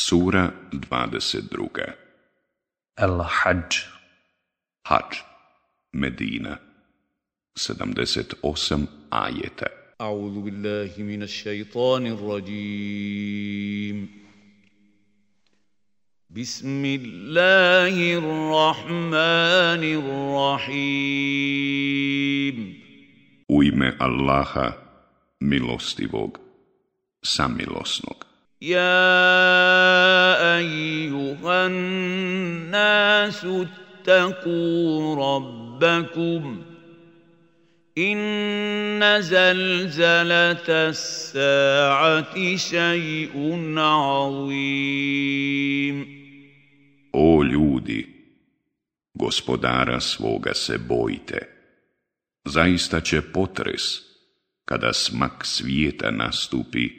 Sura 22. Al-Hajj Hajj Medina 78 ajeta A'udhu billahi minash shaitanir rajim Bismillahirrahmanirrahim U ime Allaha, milostivog, samilosnog. يا أيها الناس اتقوا ربكم إن زلزلة الساعة شيء عظيم O ljudi, gospodara svoga se bojite. Zaista će potres, kada smak svijeta nastupi,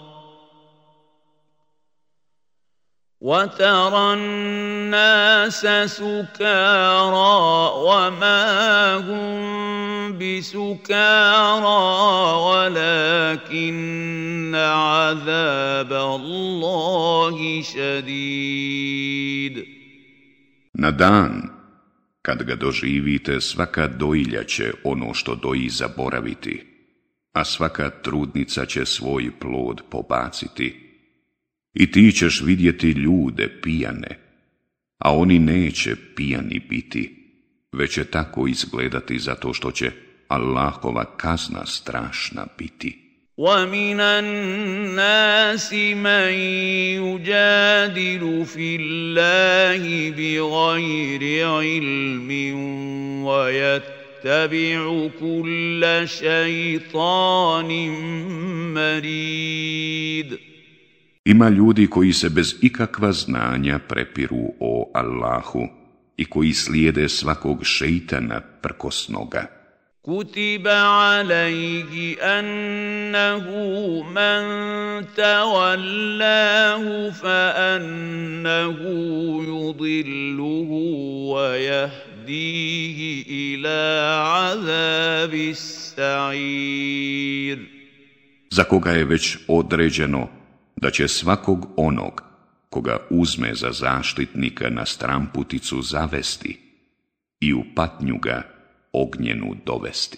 وترى الناس سكارى وما هم بسكارى ولكن عذاب الله شديد Na dan, kad ga doživite, svaka dojilja će ono što doji zaboraviti, a svaka trudnica će svoj plod pobaciti. I ti ćeš vidjeti ljude pijane, a oni neće pijani biti, već će tako izgledati zato što će Allahova kazna strašna biti. ومن الناس من يجادل في الله بغير علم ويتبع كل شيطان مريد Ima ljudi koji se bez ikakva znanja prepiru o Allahu i koji slijede svakog šeitana prkosnoga. كتب عليه أنه من تولاه فأنه يضله ويهديه إلى عذاب السعير Za koga je već određeno da će svakog onog koga uzme za zaštitnika na stramputicu zavesti i u patnju ga ognjenu dovesti.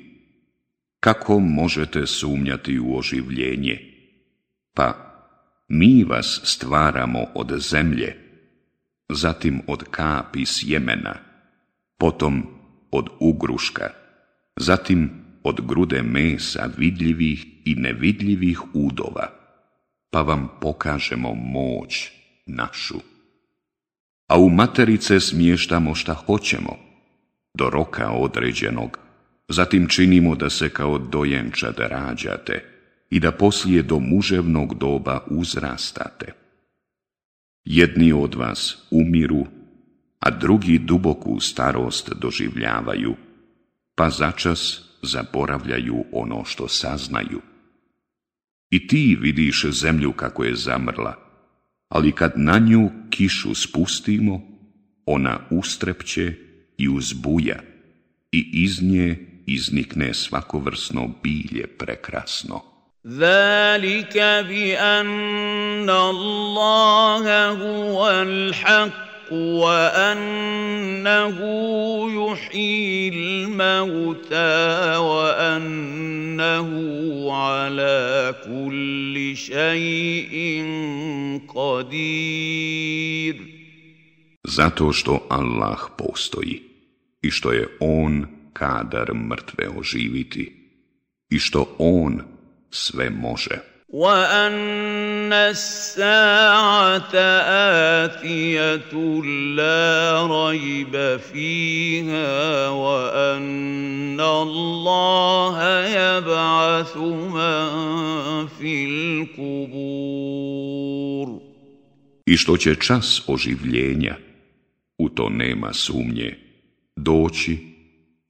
kako možete sumnjati u oživljenje? Pa, mi vas stvaramo od zemlje, zatim od kapi sjemena, potom od ugruška, zatim od grude mesa vidljivih i nevidljivih udova, pa vam pokažemo moć našu. A u materice smještamo šta hoćemo, do roka određenog, zatim činimo da se kao dojenčad rađate i da poslije do muževnog doba uzrastate. Jedni od vas umiru, a drugi duboku starost doživljavaju, pa začas zaboravljaju ono što saznaju. I ti vidiš zemlju kako je zamrla, ali kad na nju kišu spustimo, ona ustrepće i uzbuja i iz nje iznikne svakovrsno bilje prekrasno. Zalika bi anna Allaha huval haq wa annahu yuhil mauta wa annahu ala kulli shay'in qadir. Zato što Allah postoji i što je On kadar mrtve oživiti i što On sve može. وأن الساعة آتية لا ريب فيها وأن الله يبعث من في القبور I što će čas oživljenja, u to nema sumnje, doći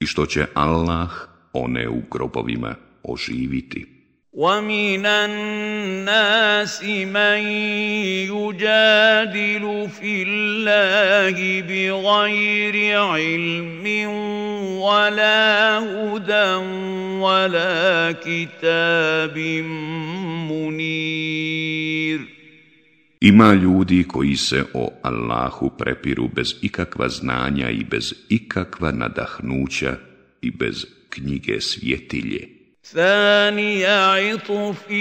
i što će Allah one u grobovima oživiti. ومن الناس من يجادل في الله بغير علم ولا هدى ولا كتاب منير Ima ljudi koji se o Allahu prepiru bez ikakva znanja i bez ikakva nadahnuća i bez knjige svjetilje. ثاني عطفه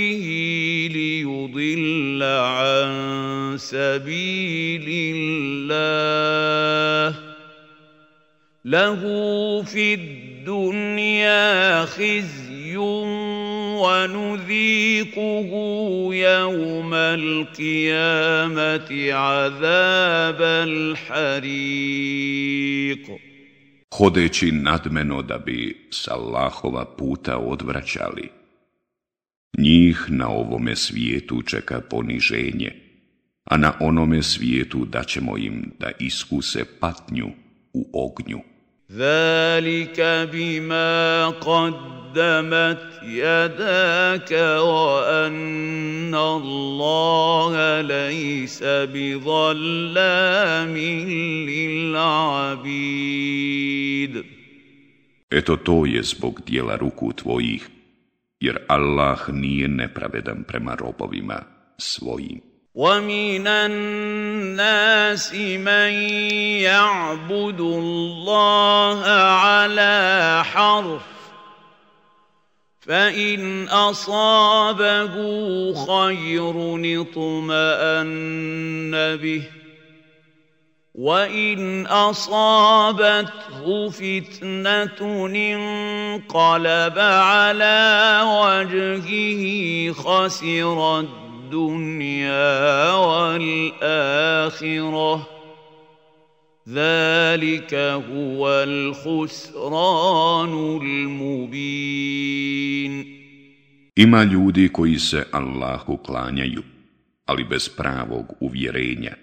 ليضل عن سبيل الله له في الدنيا خزي ونذيقه يوم القيامة عذاب الحريق hodeći nadmeno da bi s Allahova puta odvraćali. Njih na ovome svijetu čeka poniženje, a na onome svijetu daćemo im da iskuse patnju u ognju. ذلك بما قدمت يداك وأن الله ليس بظلام للعبيد Eto to je zbog dijela ruku tvojih, jer Allah nije nepravedan prema robovima svojim. ومن الناس من يعبد الله على حرف فان اصابه خير اطمان به وان اصابته فتنه انقلب على وجهه خسر والآخرة ذلك هو الخسران المبين Ima ljudi koji se Allahu klanjaju, ali bez pravog uvjerenja.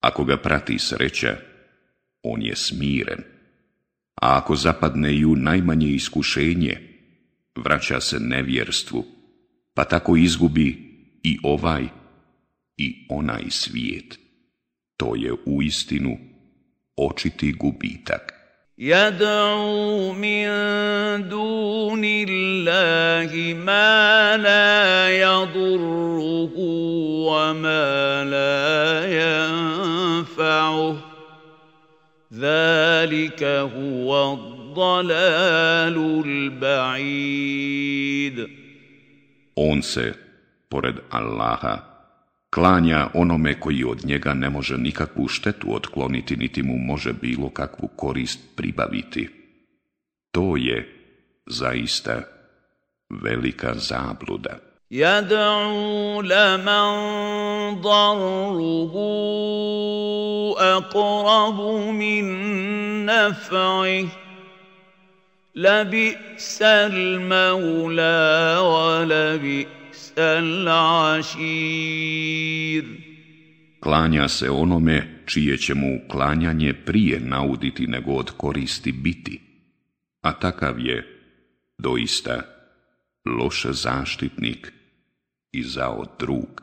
Ako ga prati sreća, on je smiren. A ako zapadne i u najmanje iskušenje, vraća se nevjerstvu pa tako izgubi i ovaj i onaj svijet. To je u istinu očiti gubitak. يدعو من دون الله ما لا يضره وما لا ينفعه ذلك هو الضلال البعيد On se, pored Allaha, klanja onome koji od njega ne može nikakvu štetu otkloniti, niti mu može bilo kakvu korist pribaviti. To je zaista velika zabluda. يدعو لمن ضره أقرب من نفعه لبئس المولى ولبئس العشير Klanja se onome čije će mu klanjanje prije nauditi nego od koristi biti, a takav je doista loš zaštitnik i zao drug.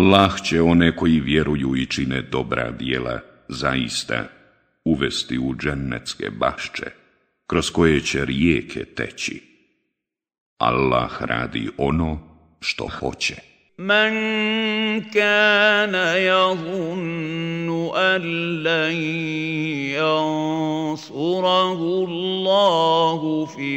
Allah će one koji vjeruju i čine dobra dijela zaista uvesti u džennetske bašče, kroz koje će rijeke teći. Allah radi ono što hoće. من كان يظن أن لن ينصره الله في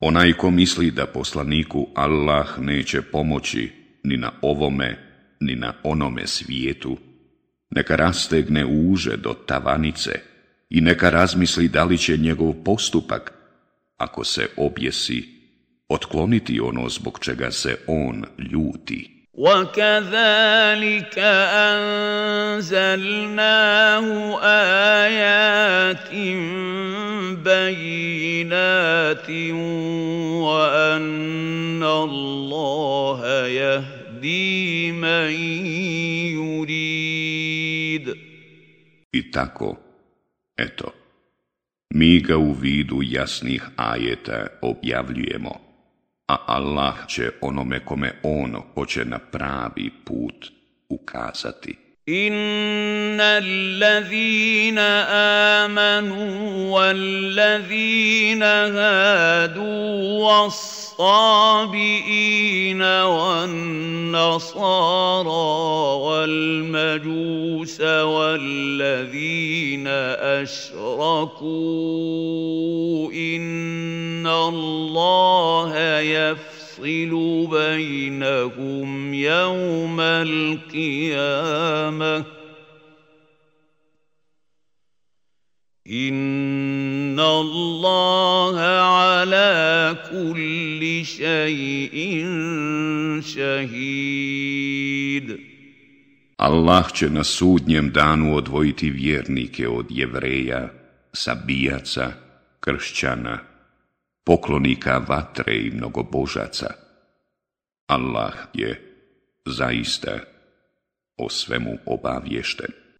Onaj ko misli da poslaniku Allah neće pomoći ni na ovome, ni na onome svijetu, neka rastegne uže do tavanice i neka razmisli da li će njegov postupak, ako se objesi, otkloniti ono zbog čega se on ljuti. وكذلك أنزلناه آيات بينات وأن الله يهدي من يريد I tako, eto, mi ga u vidu jasnih ajeta objavljujemo, A Allah će onome kome on hoće na pravi put ukazati. إن الذين آمنوا والذين هادوا والصابئين والنصارى والمجوس والذين أشركوا الله يفصل بينهم يوم القيامة إن الله على كل شيء شهيد Allah će na sudnjem danu odvojiti vjernike od jevreja, sabijaca, kršćana, poklonika vatre i mnogobožaca. Allah je zaista o svemu obavješten.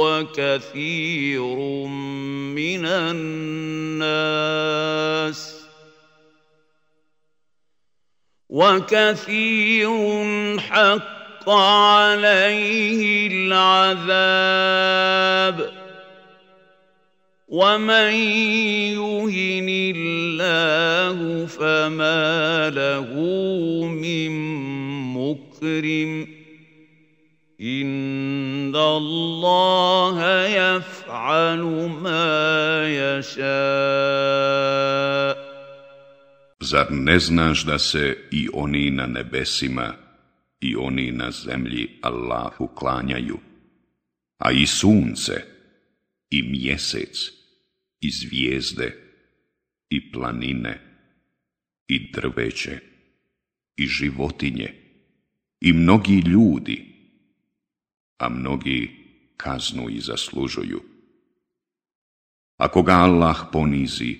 وكثير من الناس وكثير حق عليه العذاب ومن يهن الله فما له من مكرم ان الله يفعل ما يشاء Zar ne znaš da se i oni na nebesima i oni na zemlji Allahu klanjaju, a i sunce i mjesec i zvijezde i planine i drveće i životinje i mnogi ljudi, a mnogi kaznu i zaslužuju. Ako ga Allah ponizi,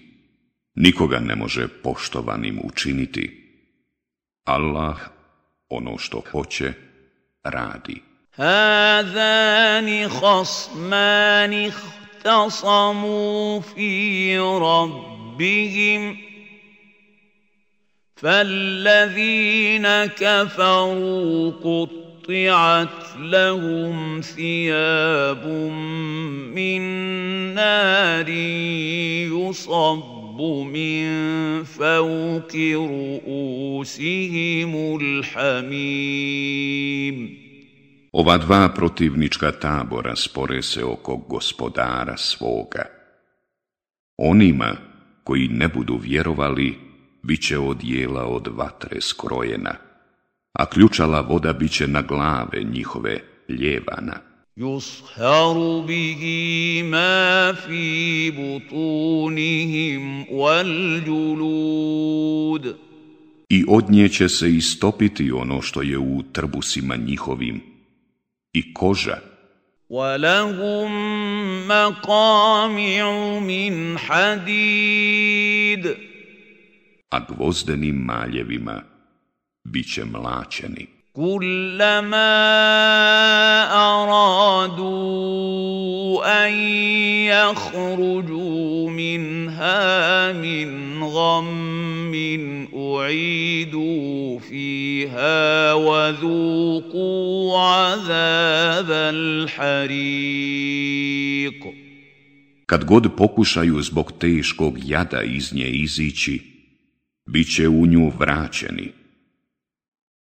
nikoga ne može poštovanim učiniti. Allah ono što hoće, radi. هذان خصمان اختصموا في ربهم فالذين كفروا قطعت لهم ثياب من نار يصب من فوق رؤوسهم الحميم Ova dva protivnička tabora spore se oko gospodara svoga. Onima koji ne budu vjerovali, bit će odjela od vatre skrojena, a ključala voda bit će na glave njihove ljevana. يصهر به ما في بطونهم والجلود I od nje će se istopiti ono što je u trbusima njihovim i koža. ولهم مقامع من حديد A gvozdenim maljevima bit će mlačeni. كلما أرادوا أن يخرجوا منها من غم أعيدوا فيها وذوقوا عذاب الحريق Kad god pokušaju zbog teškog jada iz nje izići, bit će u nju vraćeni.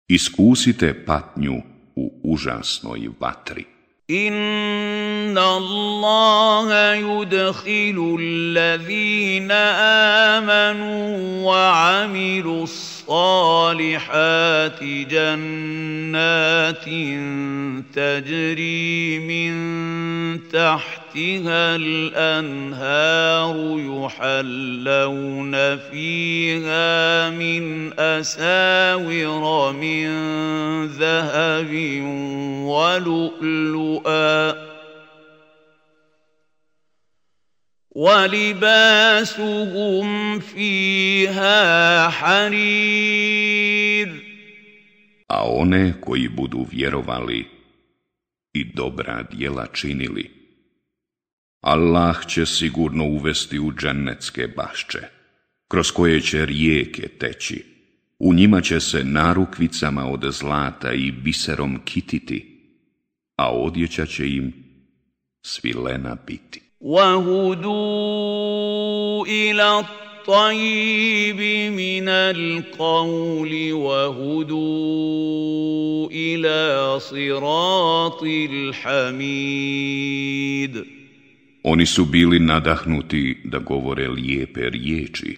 Iskusite patnju u užasnoj vatri. ان الله يدخل الذين امنوا وعملوا الصالحات جنات تجري من تحتها الأنهار يحلون فيها من أساور من ذهب ولؤلؤا ولباسهم فيها حرير A one koji budu vjerovali i dobra djela činili, Allah će sigurno uvesti u džennetske bašče, kroz koje će rijeke teći. U njima će se narukvicama od zlata i biserom kititi, a odjeća će im svilena biti. وهدوا الى الطيب من القول وهدوا الى صراط الحميد Oni su bili nadahnuti da govore lijepe riječi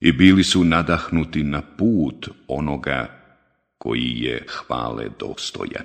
i bili su nadahnuti na put onoga koji je hvale dostojan.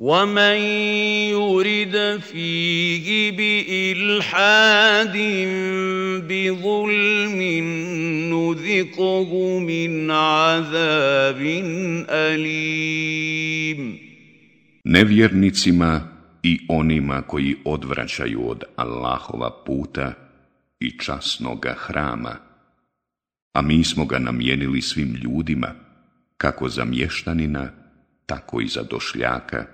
ومن يرد فيه بإلحاد بظلم نذقه من عذاب أليم Nevjernicima i onima koji odvraćaju od Allahova puta i časnoga hrama, a mi smo ga namijenili svim ljudima, kako za mještanina, tako i za došljaka,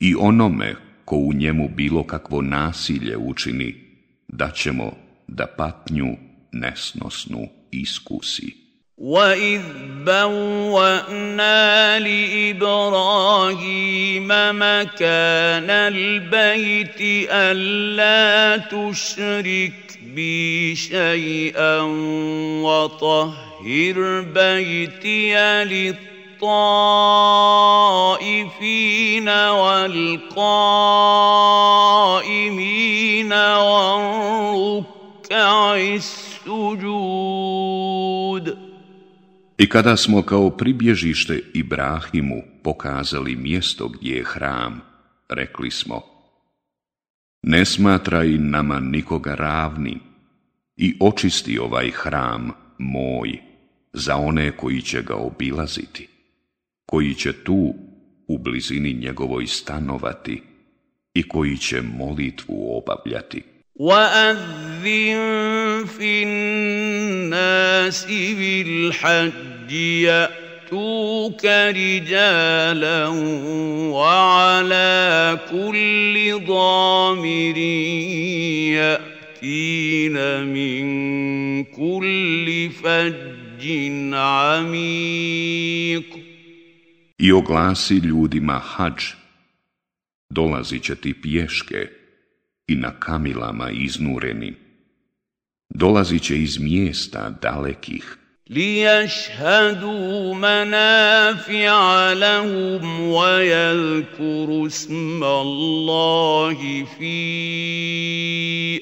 i onome ko u njemu bilo kakvo nasilje učini, da ćemo da patnju nesnosnu iskusi. وَإِذْ بَوَّأْنَا لِإِبْرَاهِيمَ مَكَانَ الْبَيْتِ أَلَّا تُشْرِكْ بِي شَيْئًا وَطَهِّرْ بَيْتِيَ لِلطَّائِفِينَ وَالْقَائِمِينَ وَالرُّكَّعِ السُّجُودِ I kada smo kao pribježište Ibrahimu pokazali mjesto gdje je hram, rekli smo Ne smatraj nama nikoga ravni i očisti ovaj hram moj za one koji će ga obilaziti, Koji će tu u blizini njegovoj stanovati i koji će molitvu obavljati. وأذن في الناس بالحج يأتوك رجالا وعلى كل ضامر يأتين من كل فج عميق I oglasi ljudima hađ, dolazit će ti pješke, i na kamilama iznureni. Dolazit će iz mjesta dalekih. ليشهدوا منافع لهم ويذكروا اسم الله في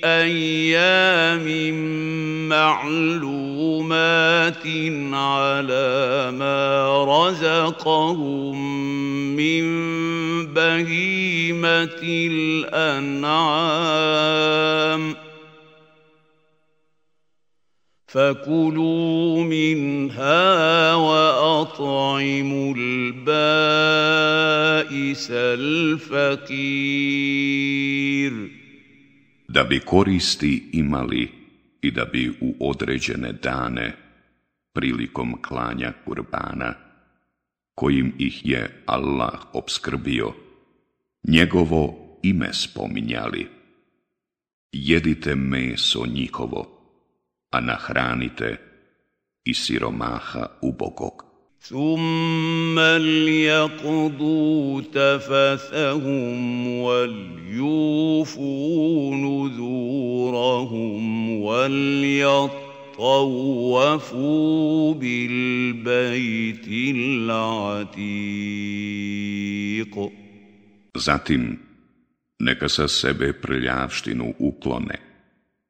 أيام معلومات على ما رزقهم من بهيمه الانعام فكلوا منها واطعموا البائس الفقير da bi koristi imali i da bi u određene dane prilikom klanja kurbana kojim ih je Allah obskrbio njegovo ime spominjali jedite meso njihovo a nahranite i siromaha ubogog. ثم ليقضوا تفثهم وليوفوا نذورهم وليطوفوا بالبيت العتيق Zatim, neka sa sebe prljavštinu uklone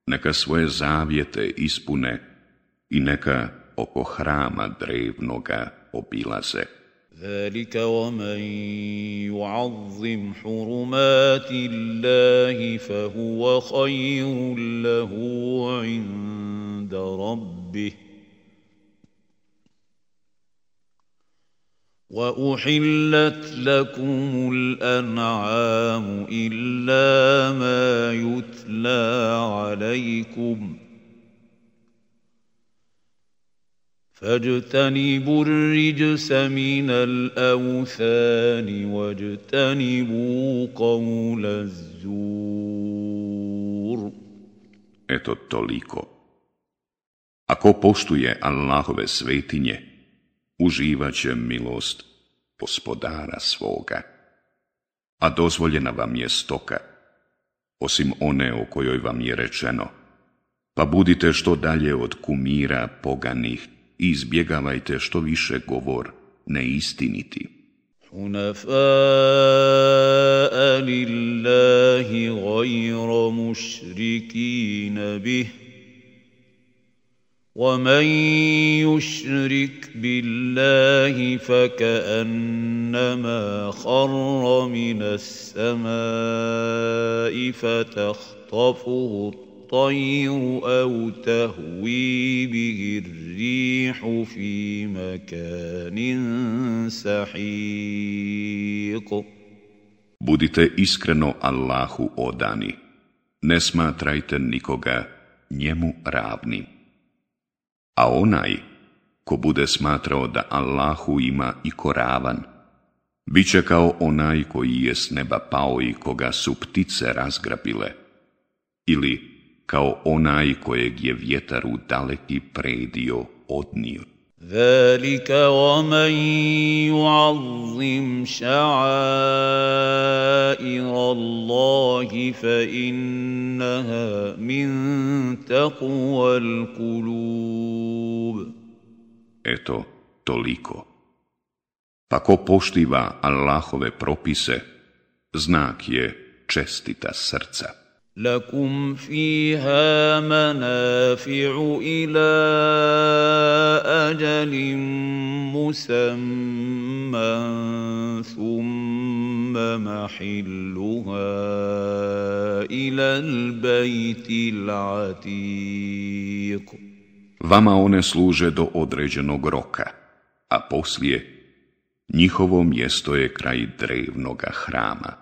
neka svoje zavjete ispune i neka oko hrama drevnoga obilaze. ذلك ومن يعظم حرمات الله فهو خير له عند ربه وأحلت لكم الأنعام إلا ما يتلى عليكم فاجتنبوا الرجس من الأوثان واجتنبوا قول الزور Eto toliko. Ako poštuje Allahove svetinje, uživat će milost gospodara svoga. A dozvoljena vam je stoka, osim one o kojoj vam je rečeno, pa budite što dalje od kumira poganih i izbjegavajte što više govor neistiniti. حنفاء لله غير مشركين به ومن يشرك بالله فكانما خر من السماء فتخطفه الطير أو تهوي به الريح في مكان سحيق Budite iskreno Allahu odani. Ne smatrajte nikoga njemu ravnim. A onaj ko bude smatrao da Allahu ima i koravan, bit će kao onaj koji je s neba pao i koga su ptice razgrabile, ili kao onaj kojeg je vjetar u daleki predio odnio. ذلك ومن يعظم شعائر الله فإنها من تقوى القلوب Eto, toliko. Pa ko poštiva Allahove propise, znak je čestita srca. لكم فيها منافع إلى أجل مسمى ثم محلها إلى البيت العتيق Vama one služe do određenog roka, a poslije njihovo mjesto je kraj drevnoga hrama.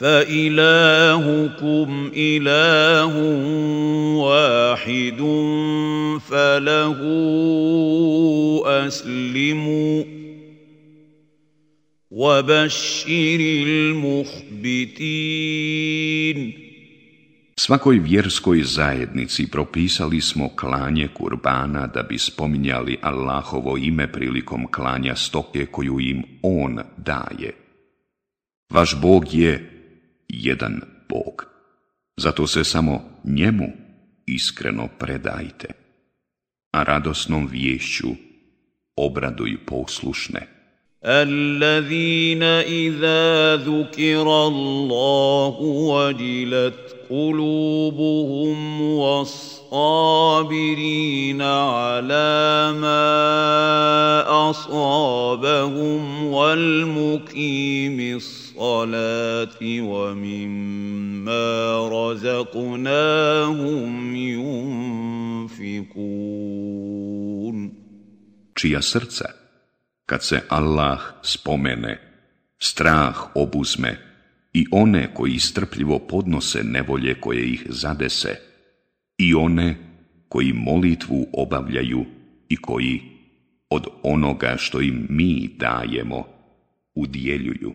فإلهكم إله واحد فله أسلموا وبشر المخبتين Svakoj vjerskoj zajednici propisali smo klanje kurbana da bi spominjali Allahovo ime prilikom klanja stoke koju im On daje. Vaš Bog je jedan Bog. Zato se samo njemu iskreno predajte, a radosnom vješću obraduj poslušne. الذين إذا ذكر الله وجلت قلوبهم والصابرين على ما أصابهم والمقيم الصلاة ومما رزقناهم ينفقون Čija srca, kad se Allah spomene, strah obuzme i one koji strpljivo podnose nevolje koje ih zadese i one koji molitvu obavljaju i koji od onoga što im mi dajemo udjeljuju.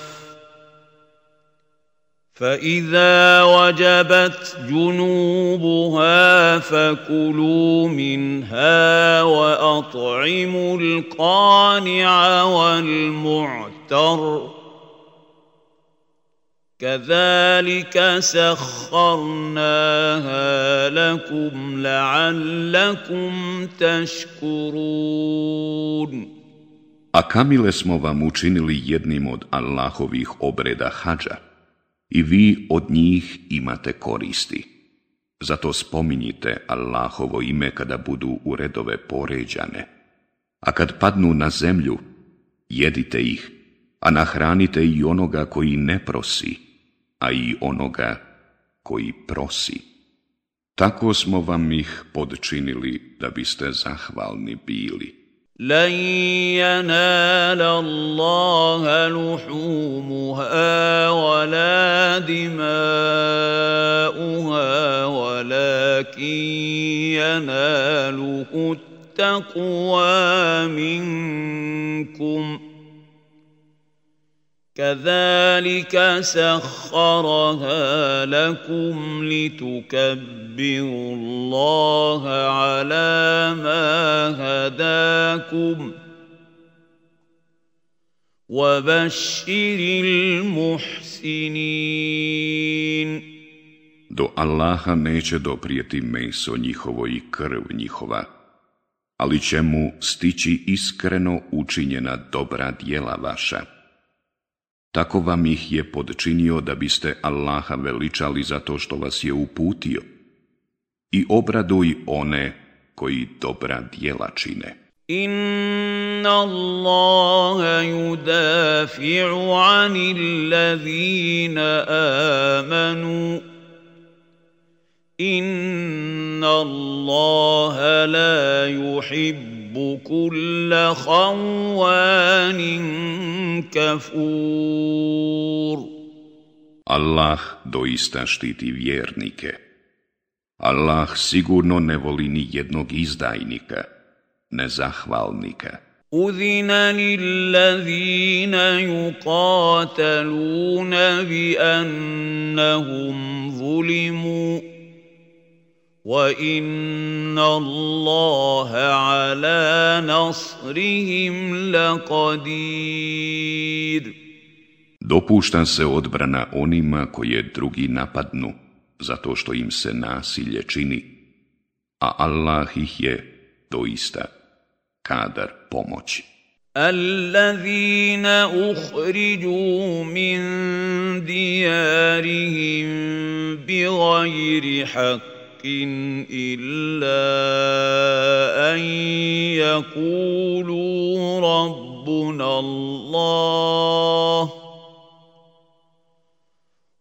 فإذا وجبت جنوبها فكلوا منها وأطعموا القانع والمعتر كذلك سخرناها لكم لعلكم تشكرون A kamile smo vam učinili jednim od Allahovih obreda hađa, i vi od njih imate koristi. Zato spominjite Allahovo ime kada budu u redove poređane. A kad padnu na zemlju, jedite ih, a nahranite i onoga koji ne prosi, a i onoga koji prosi. Tako smo vam ih podčinili da biste zahvalni bili. لن ينال الله لحومها ولا دماؤها ولكن يناله التقوى منكم. كذلك سخرها لكم لتكبروا الله على ما هداكم وبشر المحسنين Do Allaha neće doprijeti meso njihovo i krv njihova, ali će mu stići iskreno učinjena dobra dijela vaša. Tako vam ih je podčinio da biste Allaha veličali zato što vas je uputio. i obraduj one koji dobra dijela čine. Inna Allaha yudafi'u anil ladhina amanu Inna Allaha la yuhibbu kulla khawanin kafur. Allah doista štiti vjernike. Allah sigurno ne voli ni jednog izdajnika, nezahvalnika. أذن للذين يقاتلون بأنهم ظلموا وان الله على نصرهم لقدير Dopušta se odbrana onima koje drugi napadnu, zato što im se nasilje čini, a Allah ih je doista kadar pomoći. الذين اخرجوا من ديارهم بغير حق إلا أن يقولوا ربنا الله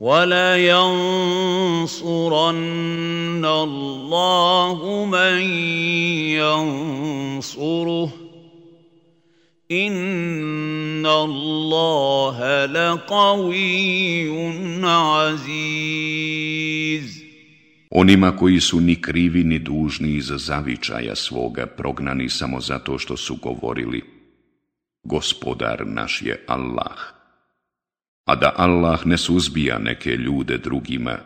ولينصرن الله من ينصره إن الله لقوي عزيز Onima koji su ni krivi ni dužni iz zavičaja svoga prognani samo zato što su govorili Gospodar naš je Allah. A da Allah ne suzbija neke ljude drugima,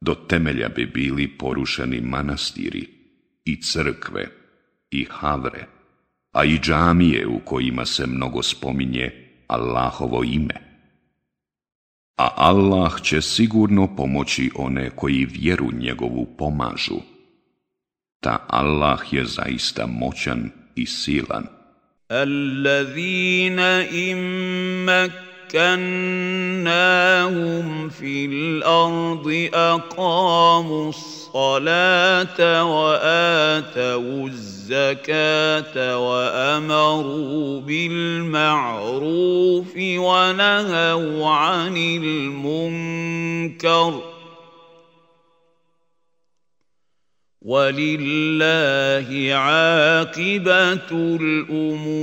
do temelja bi bili porušeni manastiri i crkve i havre a i džamije u kojima se mnogo spominje Allahovo ime. A Allah će sigurno pomoći one koji vjeru njegovu pomažu. Ta Allah je zaista moćan i silan. Allazina مكناهم في الأرض أقاموا الصلاة وآتوا الزكاة وأمروا بالمعروف ونهوا عن المنكر. ولله عاقبة الأمور.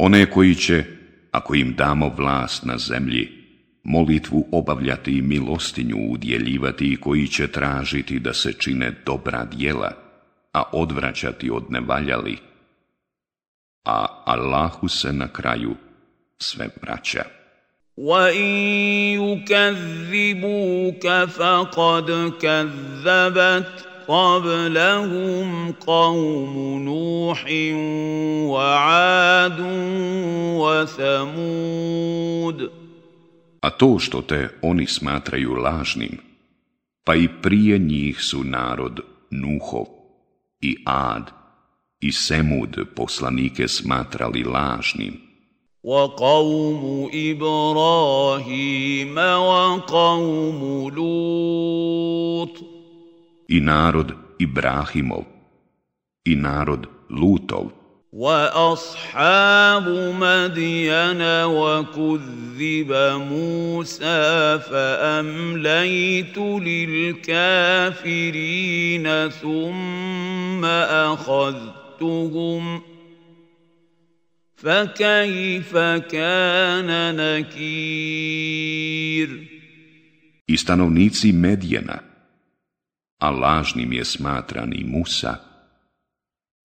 One koji će ako im damo vlast na zemlji, molitvu obavljati i milostinju udjeljivati i koji će tražiti da se čine dobra djela, a odvraćati od nevaljali, a Allahu se na kraju sve vraća. وَإِن يُكَذِّبُوكَ فَقَدْ كَذَّبَتْ قبلهم قوم نوح وعاد وثمود A to što te oni smatraju lažnim, pa i prije njih su narod Nuhov i Ad i Semud poslanike smatrali lažnim. وقوم إبراهيم وقوم لوط I narod Ibrahimov i narod Lutov. واصحاب مدين وكذب موسى فامليت للكافرين ثم اخذتهم فكيف كان نكير I stanovnici Medjena, a lažnim je smatran i Musa,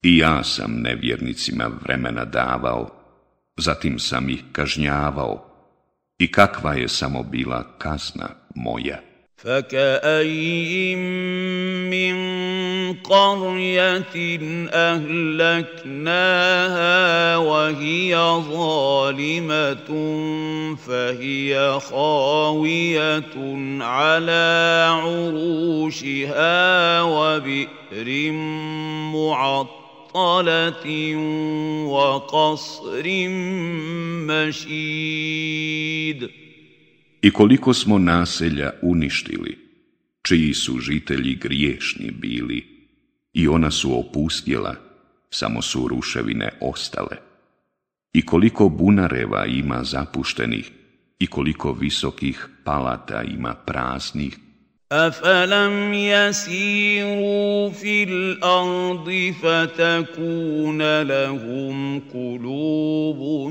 I ja sam nevjernicima vremena davao, zatim sam ih kažnjavao. I kakva je samo bila kazna moja? فكاين من قريه اهلكناها وهي ظالمه فهي خاويه على عروشها وبئر معطله وقصر مشيد I koliko smo naselja uništili, čiji su žitelji griješni bili, i ona su opustjela, samo su ruševine ostale. I koliko bunareva ima zapuštenih, i koliko visokih palata ima praznih, أفلم يسيروا في الأرض فتكون لهم قلوب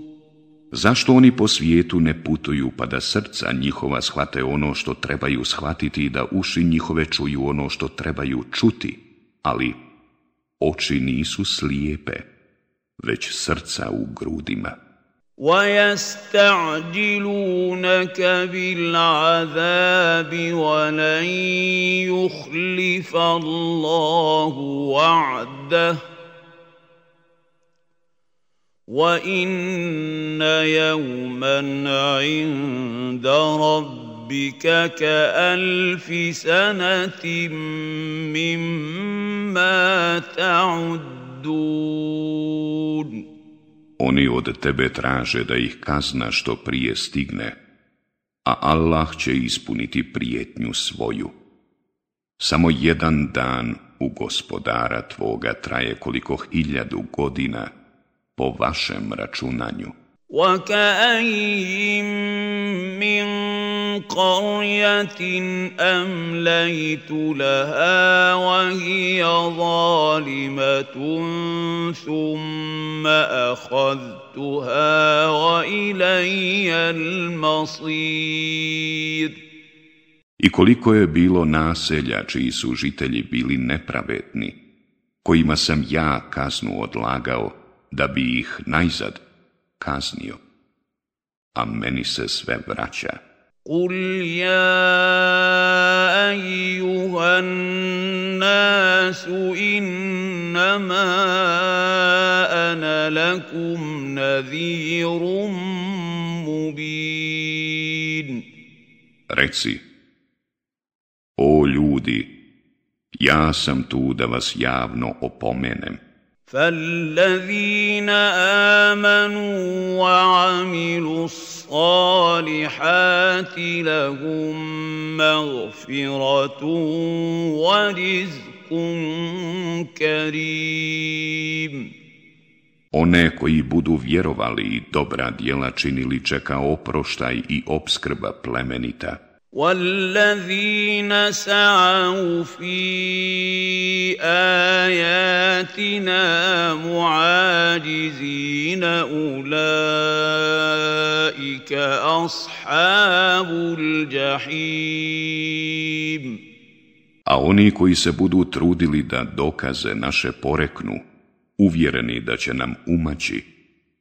Zašto oni po svijetu ne putuju pa da srca njihova shvate ono što trebaju shvatiti i da uši njihove čuju ono što trebaju čuti, ali oči nisu slijepe, već srca u grudima. ويستعجلونك بالعذاب ولن يخلف الله وعده وان يوما عند ربك كالف سنه مما تعدون Oni od tebe traže da ih kazna što prije stigne, a Allah će ispuniti prijetnju svoju. Samo jedan dan u gospodara tvoga traje koliko hiljadu godina po vašem računanju. وكاين من قريه امليت لها وهي ظالمه ثم اخذتها والي المصير I koliko je bilo naselja čiji su žitelji bili nepravedni, kojima sam ja kaznu odlagao da bi ih najzad kaznio, a meni se sve vraća. قل يا أيها الناس إنما أنا لكم نذير مبين Reci, o ljudi, ja sam tu da vas javno opomenem. فالذين امنوا وعملوا الصالحات لهم مغفره ورزق كريم One koji budu vjerovali i dobra djela činili čeka oproštaj i obskrba plemenita. والذين سعوا في اياتنا معاجزين اولئك اصحاب الجحيم A oni koji se budu trudili da dokaze naše poreknu, uvjereni da će nam umaći,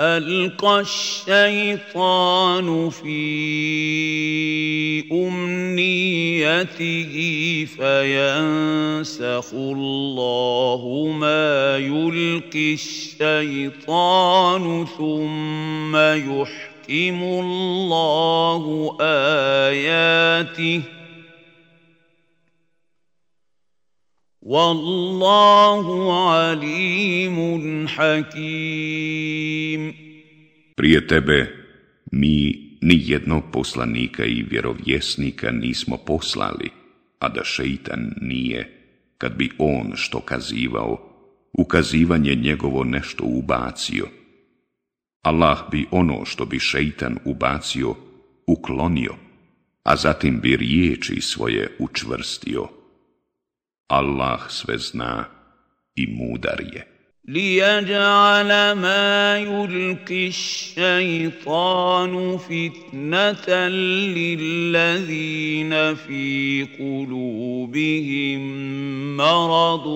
ألقى الشيطان في أمنيته فينسخ الله ما يلقي الشيطان ثم يحكم الله آياته Wallahu alimun hakim. Prije tebe mi ni jednog poslanika i vjerovjesnika nismo poslali, a da šeitan nije, kad bi on što kazivao, ukazivanje njegovo nešto ubacio. Allah bi ono što bi šeitan ubacio, uklonio, a zatim bi riječi svoje učvrstio. Allah sve zna i mudar je. ليجعل ما يلقي الشيطان فتنة للذين في قلوبهم مرض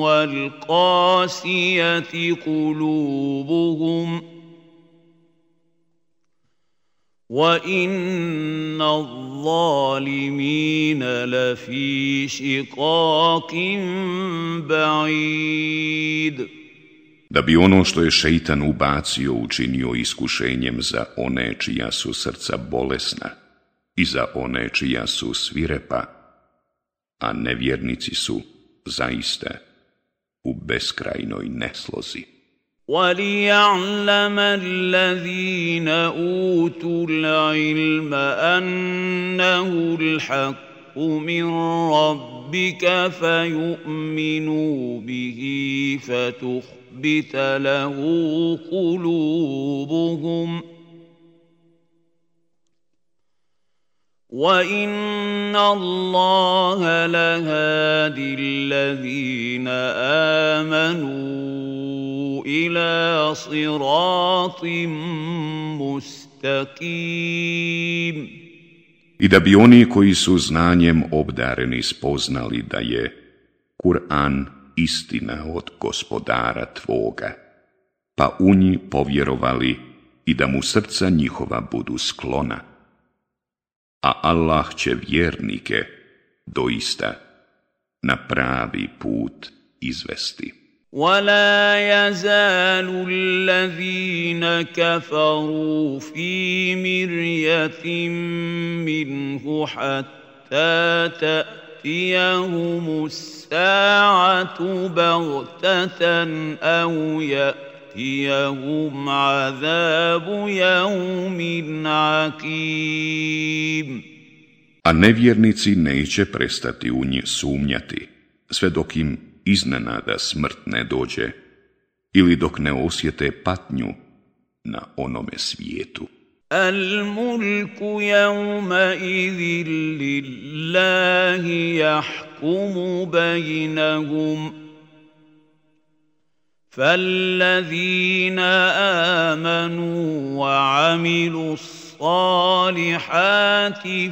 والقاسية قلوبهم ۖ وَإِنَّ الظَّالِمِينَ لَفِي شِقَاقٍ بَعِيدٍ Da bi ono što je šeitan ubacio učinio iskušenjem za one čija su srca bolesna i za one čija su svirepa, a nevjernici su zaista u beskrajnoj neslozi. وليعلم الذين أوتوا العلم أنه الحق من ربك فيؤمنوا به فتخبت له قلوبهم. وان الله لهادي الذين امنوا إلى صراط مستقيم I da bi oni koji su znanjem obdareni spoznali da je Kur'an istina od gospodara tvoga, pa u nji povjerovali i da mu srca njihova budu sklona. A Allah će vjernike doista na pravi put izvesti. ولا يزال الذين كفروا في مرية منه حتى تأتيهم الساعة بغتة أو يأتيهم عذاب يوم عقيم. A nevjernici neće prestati u nje sumnjati, sve dok im iznenada smrt ne dođe ili dok ne osjete patnju na onome svijetu. الملك يومئذ لله يحكم بينهم فالذين امنوا وعملوا الصالحات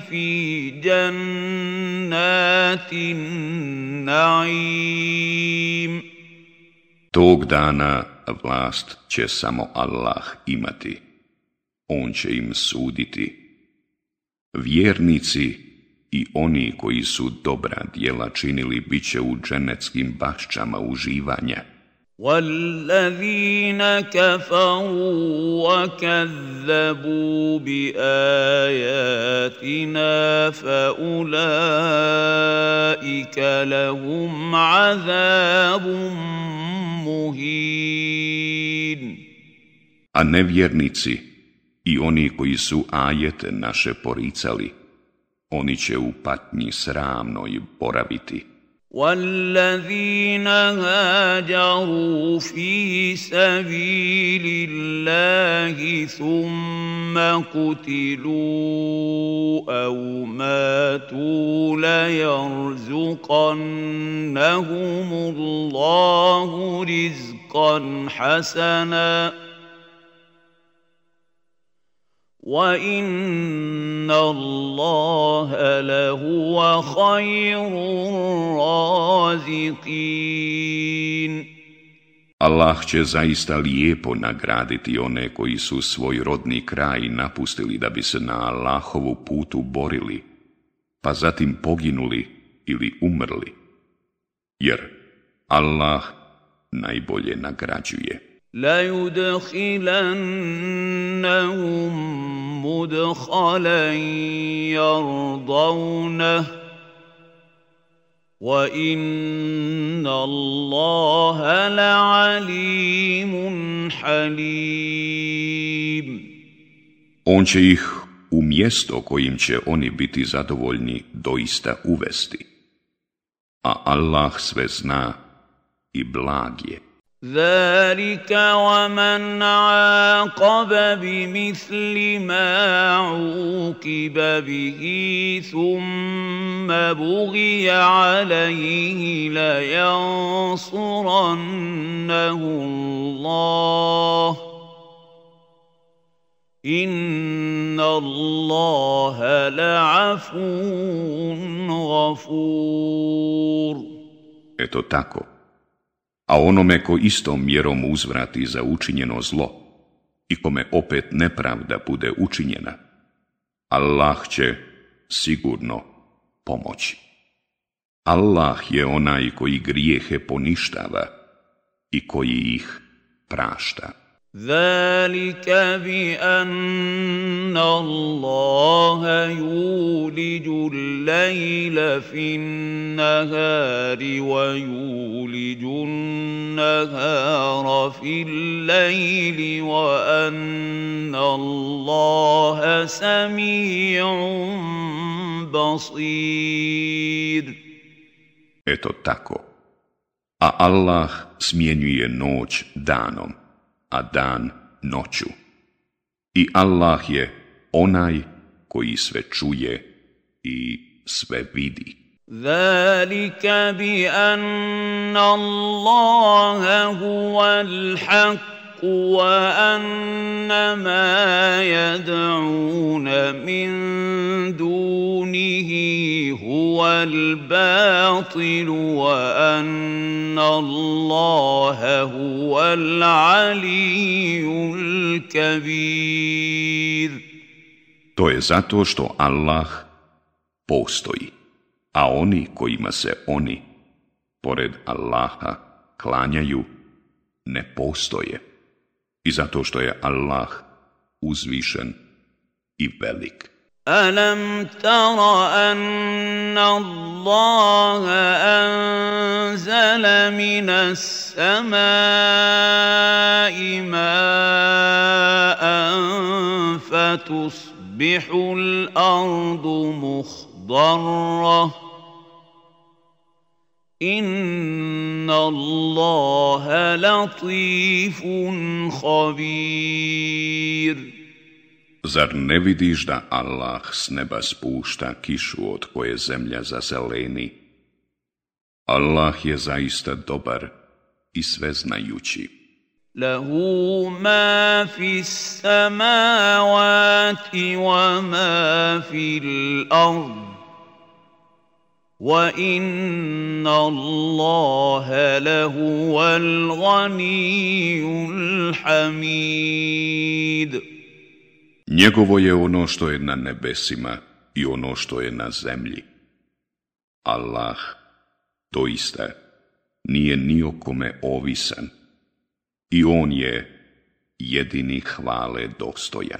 في جنات النعيم Tog dana vlast će samo Allah imati. On će im suditi. Vjernici i oni koji su dobra djela činili bit će u dženeckim bašćama uživanja. والذين كفروا وكذبوا باياتنا فاولئك لهم عذاب مهين A nevjernici i oni koji su ajete naše poricali, oni će u patnji sramnoj boraviti. والذين هاجروا في سبيل الله ثم قتلوا أو ماتوا ليرزقنهم الله رزقا حسنا وان الله لهو خير الرازقين Allah će zaista lijepo nagraditi one koji su svoj rodni kraj napustili da bi se na Allahovu putu borili, pa zatim poginuli ili umrli. Jer Allah najbolje nagrađuje. ليدخلنهم مدخلا يرضونه وان الله لعليم حليم On će ih u mjesto kojim će oni biti zadovoljni doista uvesti. A Allah sve zna i blag je. ذلك ومن عاقب بمثل ما عوقب به ثم بغي عليه لينصرنه الله ان الله لعفو غفور. Eto tako, a onome ko istom mjerom uzvrati za učinjeno zlo i kome opet nepravda bude učinjena, Allah će sigurno pomoći. Allah je onaj koji grijehe poništava i koji ih prašta. ذلك بأن الله يولج الليل في النهار ويولج النهار في الليل وأن الله سميع بصير Eto tako. A Allah smjenjuje noć danom a dan noću. I Allah je onaj koji sve čuje i sve vidi. ذلك بأن الله هو الحق وأن ما يدعون من دونه هو الباطل وأن الله هو العلي الكبير To je zato što Allah postoji, a oni kojima se oni, pored Allaha, klanjaju, ne postoje. I zato što je Allah uzvišen i velik. ألم تر أن الله أنزل من السماء ماء فتصبح الأرض مخضرة إن الله لطيف خبير Zar ne vidiš da Allah s neba spušta kišu od koje zemlja zazeleni? Allah je zaista dobar i sveznajući. Lahu ma fi samavati wa ma fil ard. وَإِنَّ اللَّهَ لَهُوَ الْغَنِيُّ الْحَمِيدُ Njegovo je ono što je na nebesima i ono što je na zemlji. Allah doista nije ni o kome ovisan i on je jedini hvale dostojan.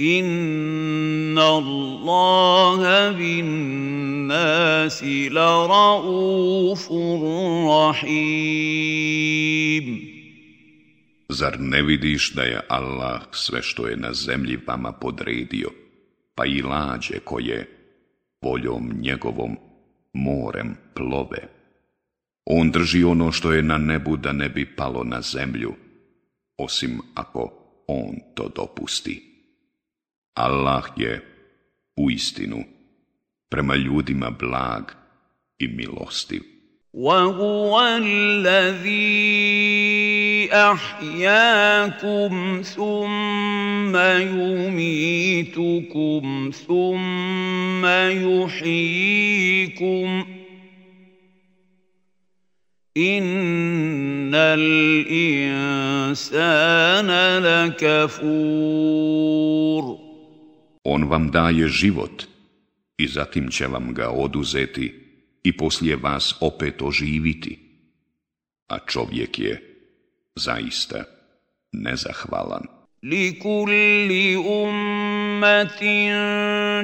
Inna Allaha bin nasi la raufur rahim. Zar ne vidiš da je Allah sve što je na zemlji vama podredio, pa i lađe koje voljom njegovom morem plove? On drži ono što je na nebu da ne bi palo na zemlju, osim ako on to dopusti. Allah je u istinu prema ljudima blag i milostiv. وهو الذي احياكم ثم يميتكم ثم يحييكم ان الانسان لكفور On vam daje život i zatim će vam ga oduzeti i poslije vas opet oživiti. A čovjek je zaista nezahvalan. Likulli ummatin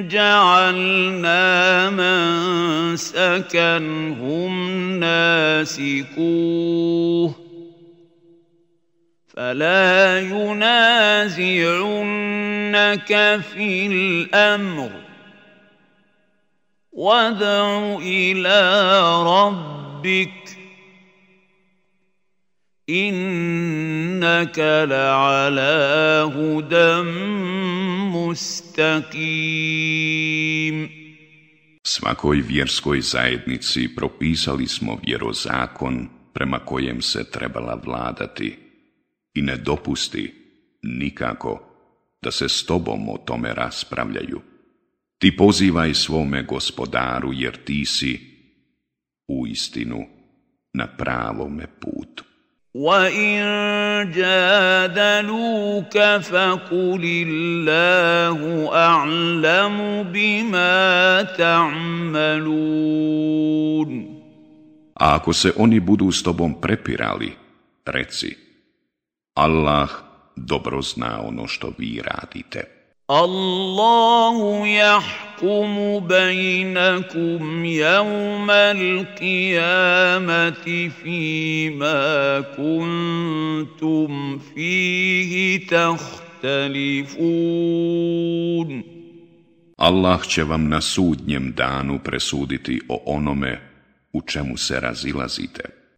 ja'alna man sakanhum nasikuh فلا ينازعنك في الامر وادع إلى ربك انك لعلى هدى مستقيم Svakoj vjerskoj zajednici propisali smo vjerozakon prema kojem se trebala vladati i ne dopusti nikako da se s tobom o tome raspravljaju. Ti pozivaj svome gospodaru jer ti si u istinu na pravome putu. وَإِن جَادَلُوكَ فَقُلِ اللَّهُ أَعْلَمُ بِمَا تَعْمَلُونَ A ako se oni budu s tobom prepirali, reci, Allah dobro zna ono što vi radite. Allahu yahkumu bainakum yawmal qiyamati fima kuntum fihi tahtalifun. Allah će vam na sudnjem danu presuditi o onome u čemu se razilazite.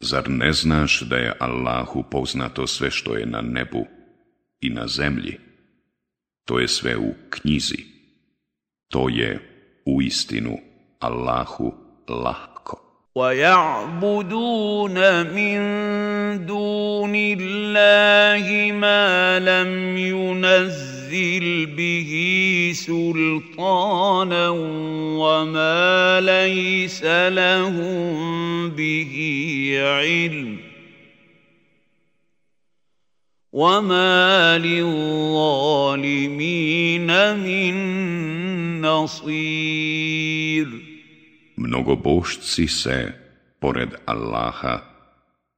Zar ne znaš da je Allahu poznato sve što je na nebu i na zemlji? To je sve u knjizi. To je u istinu Allahu lahko. وَيَعْبُدُونَ مِن دُونِ اللَّهِ مَا لَمْ يُنَزِّلْ بِهِ سُلْطَانًا وَمَا لَيْسَ لَهُم بِهِ عِلْمٌ وَمَا لِلظَّالِمِينَ مِن نَّصِيرٍ Mnogobošci se, pored Allaha,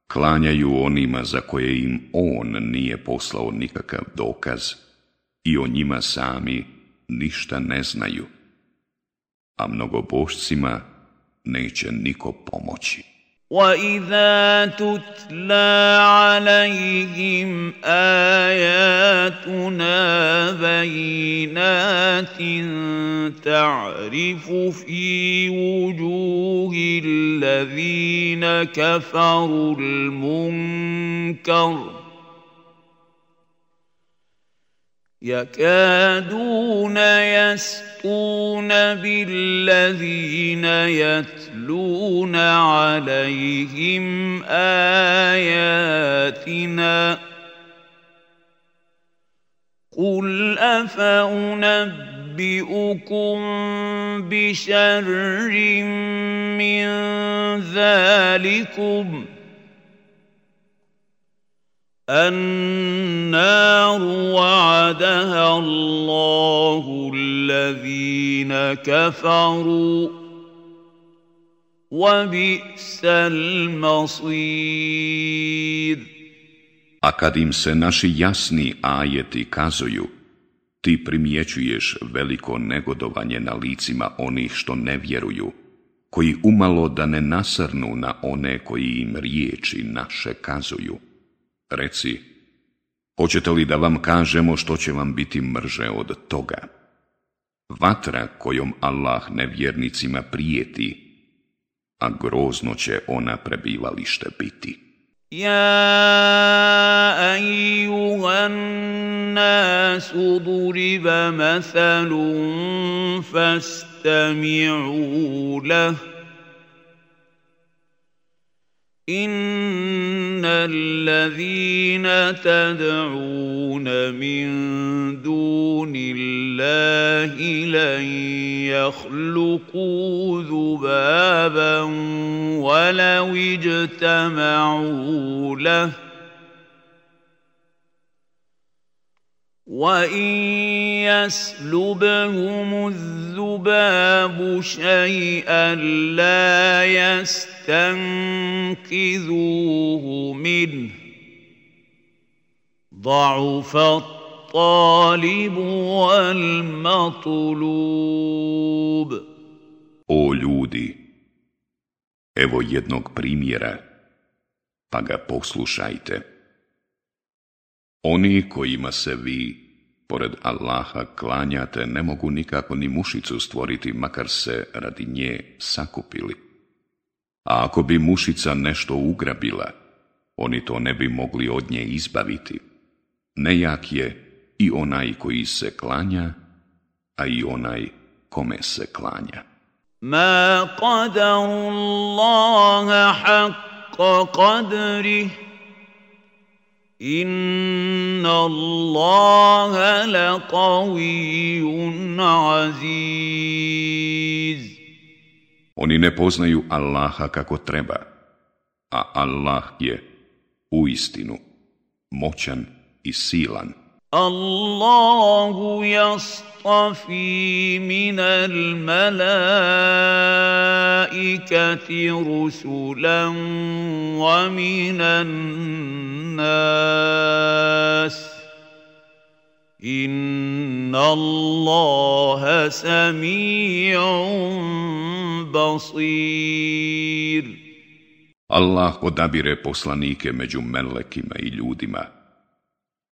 klanjaju onima za koje im On nije poslao nikakav dokaz i o njima sami ništa ne znaju, a mnogobošcima neće niko pomoći. واذا تتلى عليهم اياتنا بينات تعرف في وجوه الذين كفروا المنكر يكادون يسقون بالذين يتلون عليهم آياتنا. قل افانبئكم بشر من ذلكم النار وعدها الله الذين كفروا وبئس المصير A kad im se naši jasni ajeti kazuju, ti primjećuješ veliko negodovanje na licima onih što ne vjeruju, koji umalo da ne nasrnu na one koji im riječi naše kazuju. Reci, hoćete li da vam kažemo što će vam biti mrže od toga? Vatra kojom Allah nevjernicima prijeti, a grozno će ona prebivalište biti. Ja ejuhan nasu duriba mathalun fastami'u lah. ان الذين تدعون من دون الله لن يخلقوا ذبابا ولو اجتمعوا له وان يسلبهم الذباب شيئا لا يستنقذوه منه ضعف الطالب والمطلوب O ljudi, evo jednog primjera, pa ga poslušajte. Oni kojima se vi, pored Allaha, klanjate, ne mogu nikako ni mušicu stvoriti, makar se radi nje sakupili. A ako bi mušica nešto ugrabila, oni to ne bi mogli od nje izbaviti. Nejak je i onaj koji se klanja, a i onaj kome se klanja. Ma qadaru haqqa qadrih إن الله لقوي عزيز Oni ne poznaju Allaha kako treba, a Allah je uistinu moćan i silan. الله يصطفي من الملائكة رسلا ومن الناس. إن الله سميع بصير. Allah odabire poslanike među melekima i ljudima.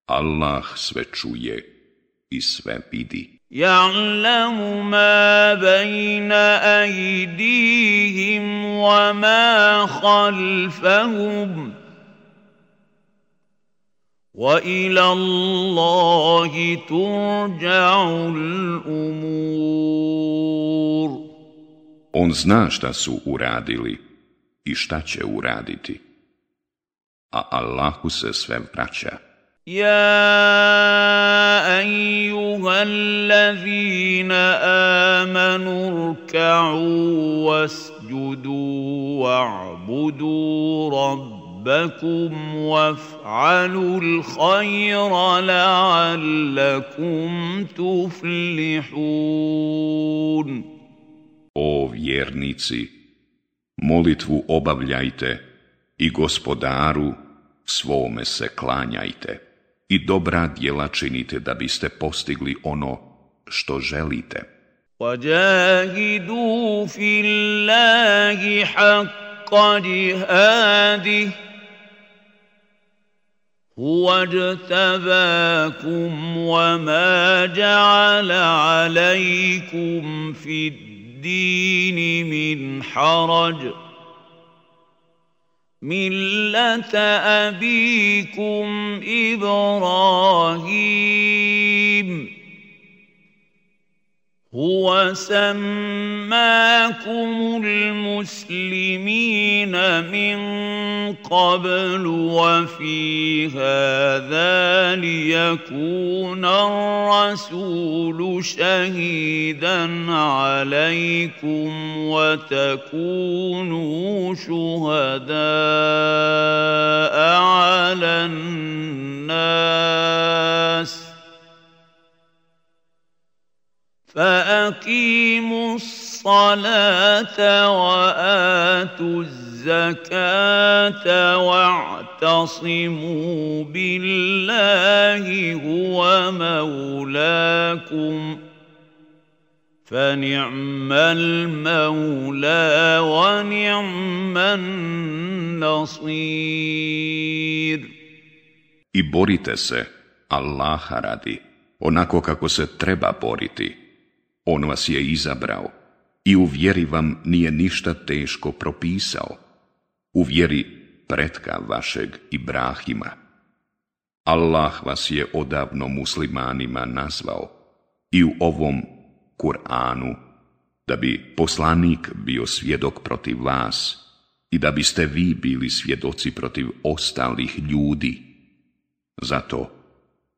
Allah sve čuje i sve vidi. يعلم ما بين أيديهم وما خلفهم وإلى الله ترجع الأمور On zna šta su uradili i šta će uraditi, a Allahu se sve vraća. يا ايها الذين امنوا اركعوا واسجدوا واعبدوا ربكم وافعلوا الخير لعلكم تفلحون. O vjernici, molitvu obavljajte i gospodaru svome se klanjajte. i dobra djela činite da biste postigli ono što želite. وَجَاهِدُوا فِي اللَّهِ حَقَّ جهاده هو اجتباكم وما جعل عليكم في الدين من حرج مله ابيكم إبراهيم هو سماكم المسلمين من قبل وفي هذا ليكون الرسول شهيدا عليكم وتكونوا شهداء على الناس فأقيموا الصلاة وآتوا الزكاة واعتصموا بالله هو مولاكم فنعم المولى ونعم النصير I borite se, Allaha radi, onako kako se treba boriti. On vas je izabrao i u vjeri vam nije ništa teško propisao. U vjeri pretka vašeg Ibrahima. Allah vas je odavno muslimanima nazvao i u ovom Kur'anu da bi poslanik bio svjedok protiv vas i da biste vi bili svjedoci protiv ostalih ljudi. Zato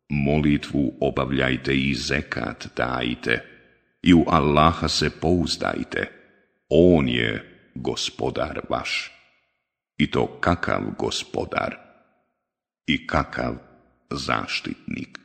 molitvu obavljajte i zekat dajte i u Allaha se pouzdajte. On je gospodar vaš. I to kakav gospodar i kakav zaštitnik.